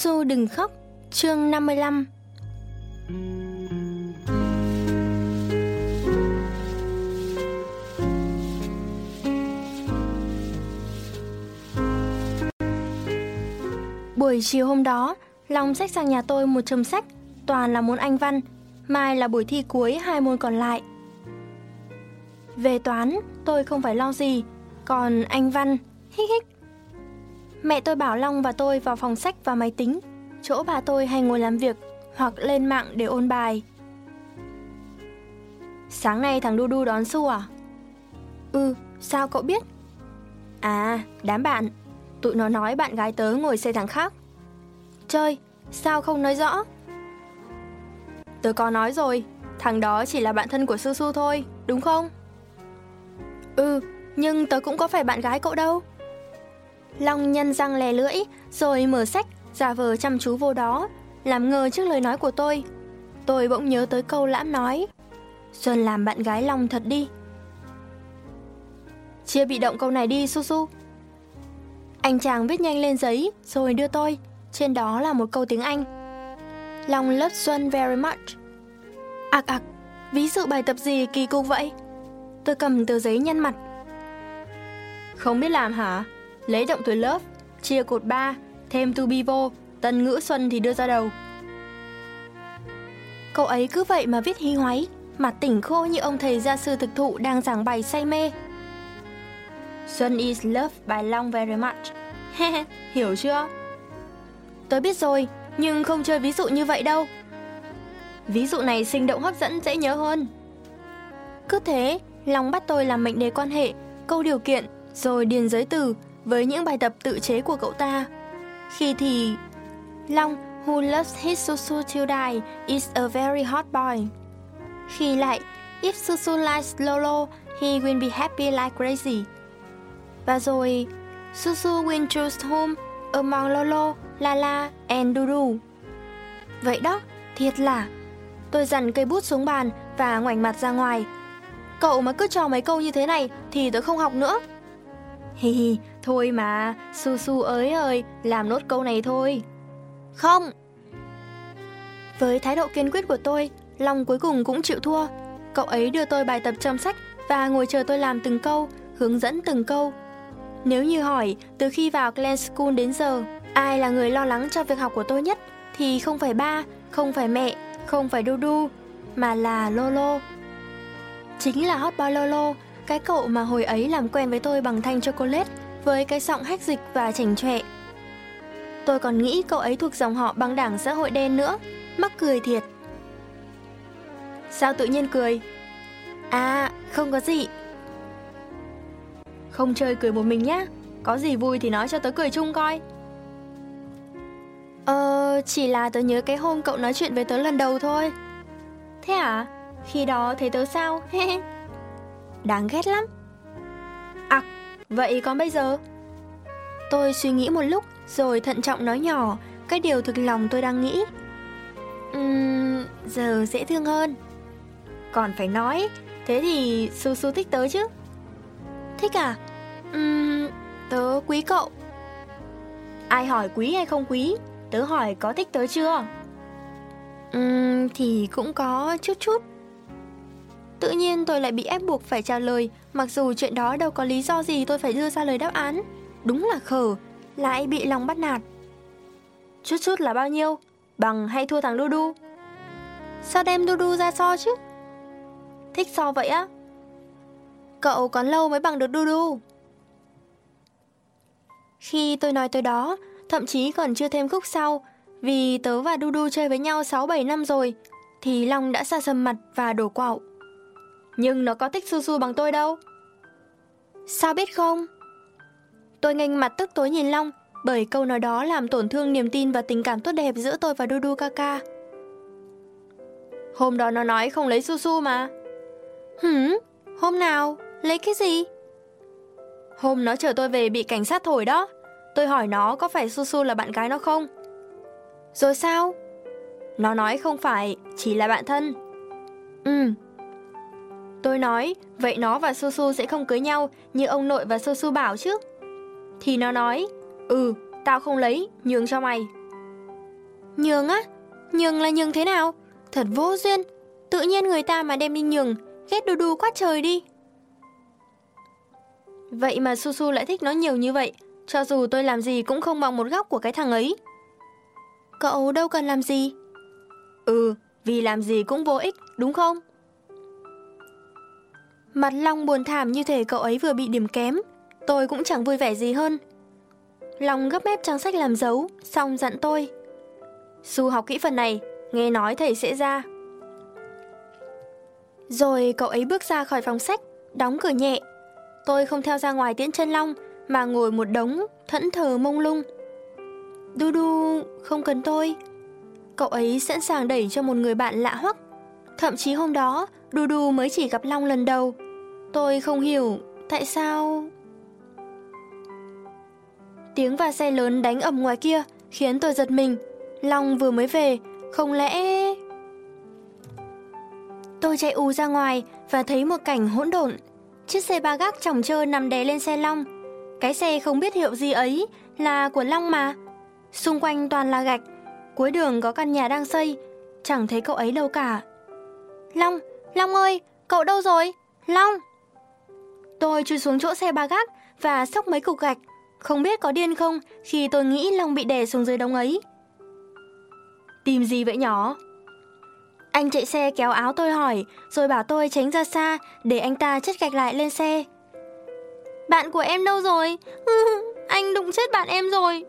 Su đừng khóc, chương 55 Buổi chiều hôm đó, Long xách sang nhà tôi một chồng sách, toàn là môn Anh văn, mai là buổi thi cuối hai môn còn lại. Về toán, tôi không phải lo gì, còn Anh văn, hích hích. Mẹ tôi bảo Long và tôi vào phòng sách và máy tính, chỗ bà tôi hay ngồi làm việc hoặc lên mạng để ôn bài. Sáng nay thằng Du Du đón Su à? Ừ, sao cậu biết? À, đám bạn. Tụi nó nói bạn gái tớ ngồi xe thằng khác. Chơi, sao không nói rõ? Tớ có nói rồi, thằng đó chỉ là bạn thân của Su Su thôi, đúng không? Ừ, nhưng tớ cũng có phải bạn gái cậu đâu. Long nhân răng lè lưỡi, rồi mở sách, giả vờ chăm chú vô đó, làm ngơ trước lời nói của tôi. Tôi bỗng nhớ tới câu lãm nói. Xuân làm bạn gái Long thật đi. Chia bị động câu này đi, Su Su. Anh chàng viết nhanh lên giấy, rồi đưa tôi. Trên đó là một câu tiếng Anh. Long loves Xuân very much. Ặc ặc, ví dụ bài tập gì kỳ cục vậy? Tôi cầm tờ giấy nhăn mặt. Không biết làm hả? Lấy động từ love, chia cột 3, thêm to be vô, tân ngữ Xuân thì đưa ra đầu. Cậu ấy cứ vậy mà viết hí hoáy, mặt tỉnh khô như ông thầy gia sư thực thụ đang giảng bài say mê. Xuân is love by Long very much. Hiểu chưa? Tôi biết rồi, nhưng không chơi ví dụ như vậy đâu. Ví dụ này sinh động hấp dẫn dễ nhớ hơn. Cứ thế, Long bắt tôi làm mệnh đề quan hệ, câu điều kiện, rồi điền giới từ với những bài tập tự chế của cậu ta. Khi thì Long, who loves his Susu till die, is a very hot boy. Khi lại, if Susu likes Lolo, he will be happy like crazy. Và rồi, Susu will choose home among Lolo, Lala and Dudu. Vậy đó, thiệt là. Tôi dằn cây bút xuống bàn và ngoảnh mặt ra ngoài. Cậu mà cứ cho mấy câu như thế này thì tôi không học nữa. Hi hi, thôi mà, Su Su ơi ơi, làm nốt câu này thôi. Không. Với thái độ kiên quyết của tôi, Long cuối cùng cũng chịu thua. Cậu ấy đưa tôi bài tập trong sách và ngồi chờ tôi làm từng câu, hướng dẫn từng câu. Nếu như hỏi từ khi vào Glen School đến giờ, ai là người lo lắng cho việc học của tôi nhất thì không phải ba, không phải mẹ, không phải Dudu, mà là Lolo. Chính là Hot Boy Lolo, cái cậu mà hồi ấy làm quen với tôi bằng thanh chocolate với cái giọng hách dịch và chảnh chọe. Tôi còn nghĩ cậu ấy thuộc dòng họ băng đảng xã hội đen nữa, mắc cười thiệt. Sao tự nhiên cười? À, không có gì. Không chơi cười một mình nhá, có gì vui thì nói cho tớ cười chung coi. Ờ, chỉ là tớ nhớ cái hôm cậu nói chuyện với tớ lần đầu thôi. Thế à? Khi đó thấy tớ sao? Đáng ghét lắm. Vậy còn bây giờ? Tôi suy nghĩ một lúc rồi thận trọng nói nhỏ cái điều thực lòng tôi đang nghĩ. Uhm, giờ dễ thương hơn. Còn phải nói, thế thì Su Su thích tớ chứ? Thích à? Uhm, tớ quý cậu. Ai hỏi quý hay không quý? Tớ hỏi có thích tớ chưa? Uhm, thì cũng có chút chút. Tự nhiên tôi lại bị ép buộc phải trả lời, mặc dù chuyện đó đâu có lý do gì tôi phải đưa ra lời đáp án. Đúng là khờ, lại bị lòng bắt nạt. Chút chút là bao nhiêu? Bằng hay thua thằng Dudu? Sao đem Dudu ra so chứ? Thích so vậy á? Cậu còn lâu mới bằng được Dudu. Khi tôi nói tới đó, thậm chí còn chưa thêm khúc sau, vì tớ và Dudu chơi với nhau 6-7 năm rồi, thì Long đã xa sầm mặt và đổ quạo. Nhưng nó có thích Su Su bằng tôi đâu. Sao biết không? Tôi nghênh mặt tức tối nhìn Long, bởi câu nói đó làm tổn thương niềm tin và tình cảm tốt đẹp giữa tôi và Dudu Kaka. Hôm đó nó nói không lấy Su Su mà. Hửm? Hôm nào? Lấy cái gì? Hôm nó chở tôi về bị cảnh sát thổi đó. Tôi hỏi nó có phải Su Su là bạn gái nó không? Rồi sao? Nó nói không phải, chỉ là bạn thân. Ừ. Tôi nói, vậy nó và Su Su sẽ không cưới nhau như ông nội và Su Su bảo chứ. Thì nó nói, ừ, tao không lấy, nhường cho mày. Nhường á? Nhường là nhường thế nào? Thật vô duyên. Tự nhiên người ta mà đem đi nhường, ghét đu đu quá trời đi. Vậy mà Su Su lại thích nó nhiều như vậy, cho dù tôi làm gì cũng không bằng một góc của cái thằng ấy. Cậu đâu cần làm gì. Ừ, vì làm gì cũng vô ích, đúng không? Mặt Long buồn thảm như thể cậu ấy vừa bị điểm kém, tôi cũng chẳng vui vẻ gì hơn. Long gấp mép trang sách làm dấu, xong dặn tôi. Su học kỹ phần này, nghe nói thầy sẽ ra. Rồi cậu ấy bước ra khỏi phòng sách, đóng cửa nhẹ. Tôi không theo ra ngoài tiễn chân Long, mà ngồi một đống, thẫn thờ mông lung. Du Du không cần tôi. Cậu ấy sẵn sàng đẩy cho một người bạn lạ hoắc. Thậm chí hôm đó, Đu Du mới chỉ gặp Long lần đầu. Tôi không hiểu tại sao... Tiếng và xe lớn đánh ầm ngoài kia khiến tôi giật mình. Long vừa mới về, không lẽ... Tôi chạy ù ra ngoài và thấy một cảnh hỗn độn. Chiếc xe ba gác chồng trơ nằm đè lên xe Long. Cái xe không biết hiệu gì ấy là của Long mà. Xung quanh toàn là gạch, cuối đường có căn nhà đang xây, chẳng thấy cậu ấy đâu cả. Long, Long ơi, cậu đâu rồi? Long! Tôi chui xuống chỗ xe ba gác và sốc mấy cục gạch. Không biết có điên không khi tôi nghĩ Long bị đè xuống dưới đống ấy. Tìm gì vậy nhỏ? Anh chạy xe kéo áo tôi hỏi, rồi bảo tôi tránh ra xa để anh ta chất gạch lại lên xe. Bạn của em đâu rồi? anh đụng chết bạn em rồi.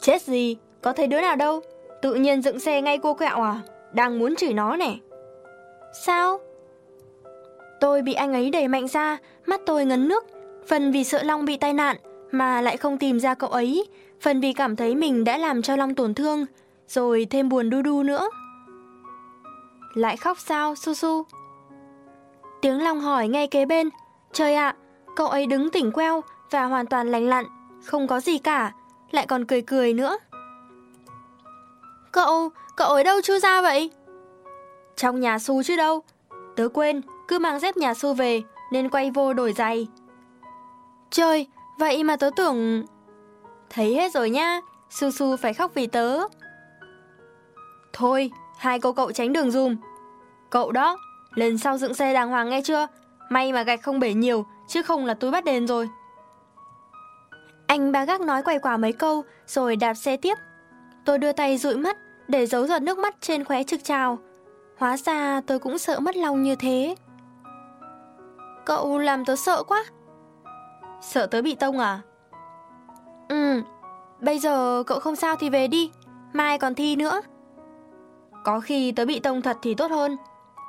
Chết gì? Có thấy đứa nào đâu? Tự nhiên dựng xe ngay cô kẹo à? Đang muốn chửi nó nè. Sao? Tôi bị anh ấy đẩy mạnh ra, mắt tôi ngấn nước. Phần vì sợ Long bị tai nạn mà lại không tìm ra cậu ấy, phần vì cảm thấy mình đã làm cho Long tổn thương, rồi thêm buồn đu đu nữa. Lại khóc sao, Su Su? Tiếng Long hỏi ngay kế bên. Trời ạ, cậu ấy đứng tỉnh queo và hoàn toàn lành lặn, không có gì cả, lại còn cười cười nữa. Cậu, cậu ở đâu chui ra vậy? Trong nhà xu chứ đâu. Tớ quên, cứ mang dép nhà xu về, nên quay vô đổi giày. Trời, vậy mà tớ tưởng... Thấy hết rồi nha, Su Su phải khóc vì tớ. Thôi, hai cô cậu tránh đường dùm. Cậu đó, lần sau dựng xe đàng hoàng nghe chưa? May mà gạch không bể nhiều, chứ không là tôi bắt đền rồi. Anh ba gác nói quay quả mấy câu, rồi đạp xe tiếp. Tôi đưa tay dụi mắt, để giấu giọt nước mắt trên khóe trực trào. Hóa ra tôi cũng sợ mất lòng như thế. Cậu làm tớ sợ quá. Sợ tớ bị tông à? Ừ, bây giờ cậu không sao thì về đi, mai còn thi nữa. Có khi tớ bị tông thật thì tốt hơn,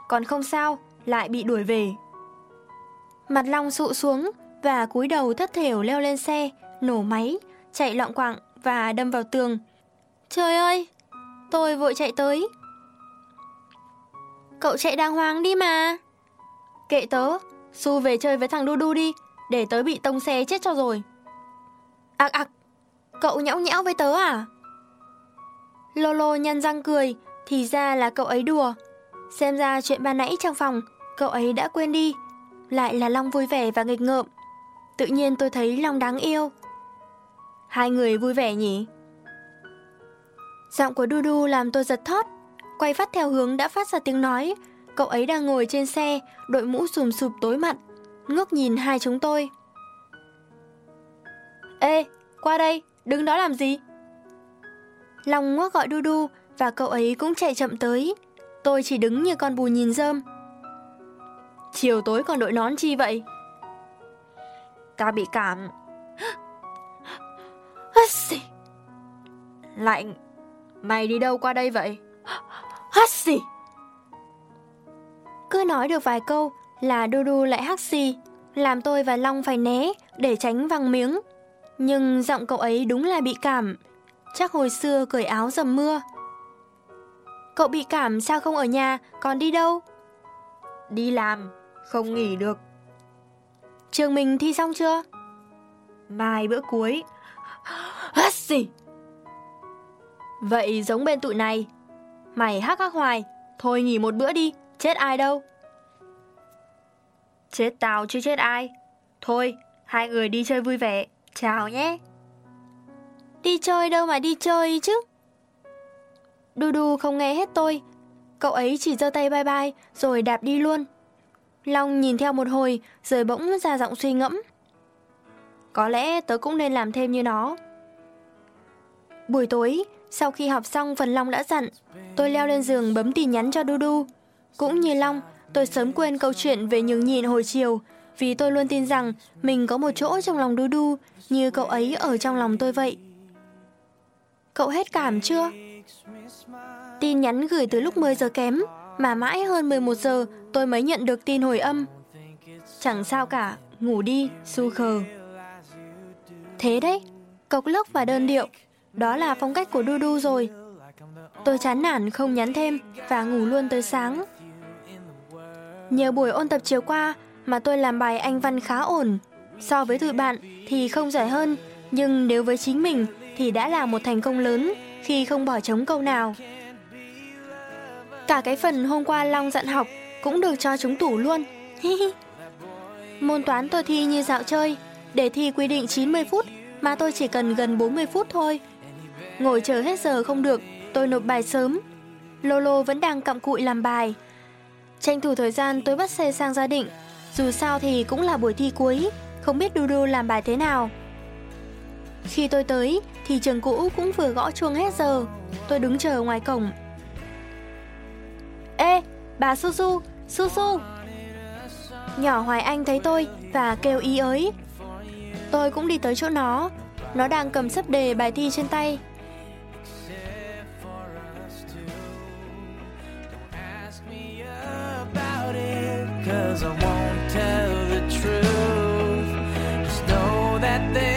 còn không sao, lại bị đuổi về. Mặt Long sụ xuống và cúi đầu thất thểu leo lên xe, nổ máy, chạy loạn quạng và đâm vào tường. Trời ơi, tôi vội chạy tới. Cậu chạy đàng hoàng đi mà. Kệ tớ, Su về chơi với thằng Đu Đu đi, để tớ bị tông xe chết cho rồi. Ác ạc, cậu nhõng nhẽo với tớ à? Lolo nhăn răng cười, thì ra là cậu ấy đùa. Xem ra chuyện ban nãy trong phòng, cậu ấy đã quên đi. Lại là Long vui vẻ và nghịch ngợm. Tự nhiên tôi thấy Long đáng yêu. Hai người vui vẻ nhỉ? Giọng của Du Du làm tôi giật thót. Quay phát theo hướng đã phát ra tiếng nói. Cậu ấy đang ngồi trên xe, đội mũ sùm sụp tối mặt, ngước nhìn hai chúng tôi. Ê, qua đây, đứng đó làm gì? Long ngoác gọi Du Du và cậu ấy cũng chạy chậm tới. Tôi chỉ đứng như con bù nhìn rơm. Chiều tối còn đội nón chi vậy? Ta bị cảm. Lạnh. Mày đi đâu qua đây vậy? Hắt xì. Cứ nói được vài câu là đu lại hắt xì, làm tôi và Long phải né để tránh văng miếng. Nhưng giọng cậu ấy đúng là bị cảm. Chắc hồi xưa cởi áo dầm mưa. Cậu bị cảm sao không ở nhà, còn đi đâu? Đi làm, không nghỉ được. Trường mình thi xong chưa? Mai bữa cuối. Hắt xì. Vậy giống bên tụi này. Mày hắc hắc hoài, thôi nghỉ một bữa đi, chết ai đâu. Chết tao chứ chết ai. Thôi, hai người đi chơi vui vẻ, chào nhé. Đi chơi đâu mà đi chơi chứ? Dudu không nghe hết tôi. Cậu ấy chỉ giơ tay bye bye rồi đạp đi luôn. Long nhìn theo một hồi rồi bỗng ra giọng suy ngẫm. Có lẽ tớ cũng nên làm thêm như nó. Buổi tối, sau khi học xong phần Long đã dặn, tôi leo lên giường bấm tin nhắn cho Dudu. Cũng như Long, tôi sớm quên câu chuyện về nhường nhịn hồi chiều vì tôi luôn tin rằng mình có một chỗ trong lòng Dudu như cậu ấy ở trong lòng tôi vậy. Cậu hết cảm chưa? Tin nhắn gửi từ lúc 10 giờ kém, mà mãi hơn 11 giờ tôi mới nhận được tin hồi âm. Chẳng sao cả, ngủ đi, su khờ. Thế đấy, cộc lốc và đơn điệu, đó là phong cách của Dudu rồi. Tôi chán nản không nhắn thêm và ngủ luôn tới sáng. Nhờ buổi ôn tập chiều qua mà tôi làm bài anh văn khá ổn. So với tụi bạn thì không giỏi hơn, nhưng nếu với chính mình thì đã là một thành công lớn khi không bỏ trống câu nào. Cả cái phần hôm qua Long dặn học cũng được cho chúng tủ luôn. Môn toán tôi thi như dạo chơi, để thi quy định 90 phút mà tôi chỉ cần gần 40 phút thôi. Ngồi chờ hết giờ không được, tôi nộp bài sớm. Lolo vẫn đang cặm cụi làm bài. Tranh thủ thời gian tôi bắt xe sang gia định. Dù sao thì cũng là buổi thi cuối, không biết Dudu làm bài thế nào. Khi tôi tới thì trường cũ cũng vừa gõ chuông hết giờ. Tôi đứng chờ ngoài cổng. Ê, bà Su Su, Su Su. Nhỏ Hoài Anh thấy tôi và kêu ý ới. Tôi cũng đi tới chỗ nó. Nó đang cầm sấp đề bài thi trên tay. that they